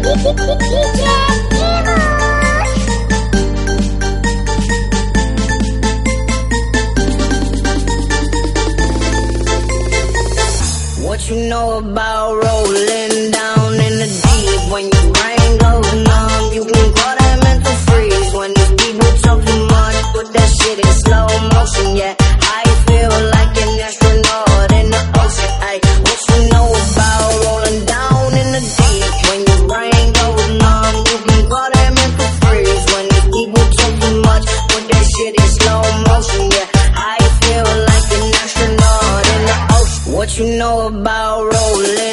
What you know about rolling down? you know about rolling?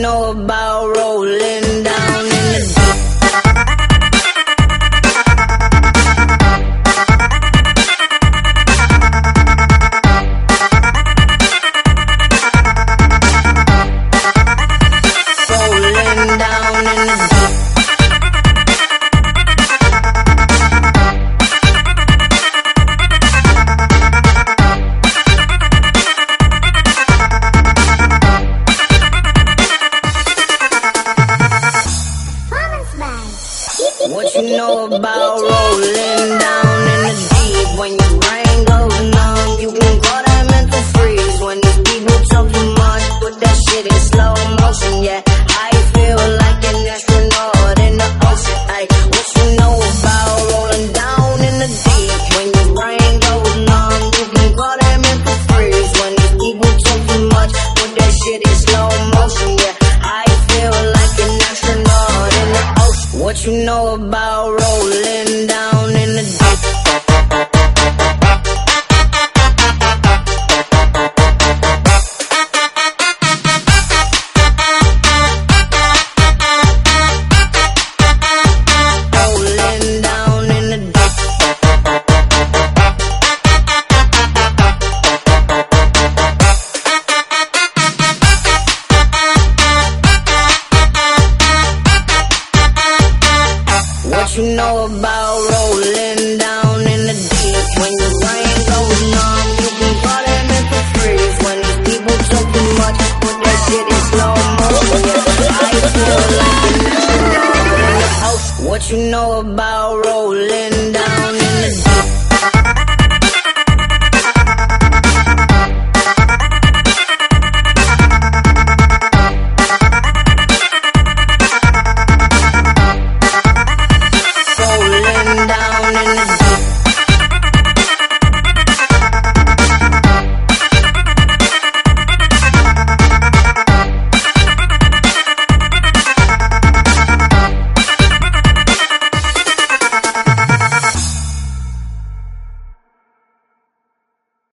know about What you know about rolling down in the deep when you What you know about rolling down? you know about rolling down in the deep when your brain goes numb? You can call it mental freeze when these people talk too much. Put that shit in slow motion. Yeah, I feel like. What you know about rolling down in the deep?